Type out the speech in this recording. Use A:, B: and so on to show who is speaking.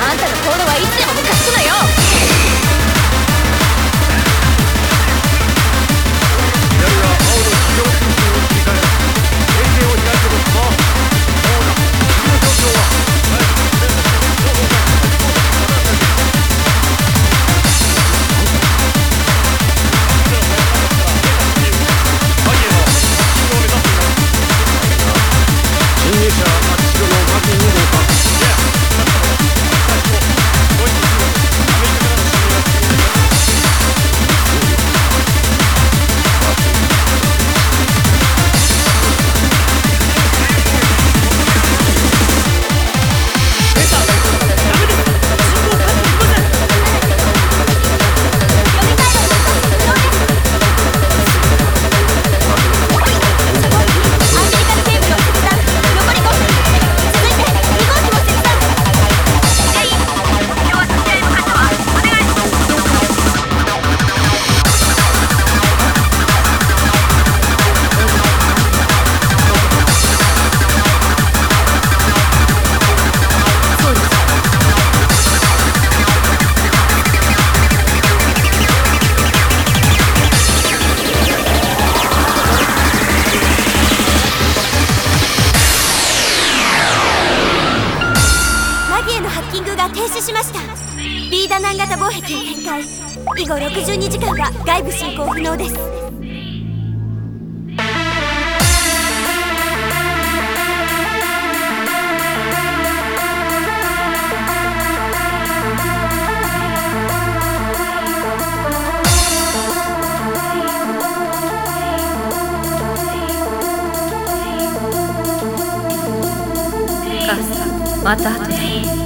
A: あんたの行動はいつでもム
B: か
A: すくのよ。止しました。ビーダナン型防壁を展開。以後62時間は外部進行不能です。
C: また後で